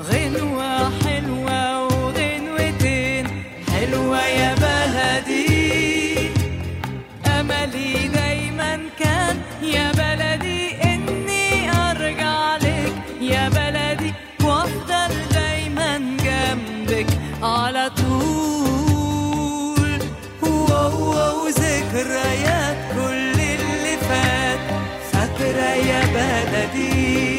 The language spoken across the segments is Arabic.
غنوة حلوة وغنوتين حلوة يا بلدي. أملي دايما كان يا بلدي إني أرجع يا بلدي وأفضل دايما جنبك على طول. ذكريات كل اللي فات. فاكرة يا بلدي.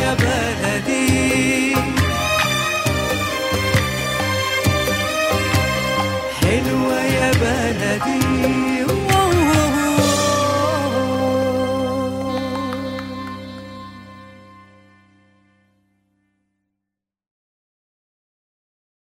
حلوة يا بلدي. حلوة يا بلدي.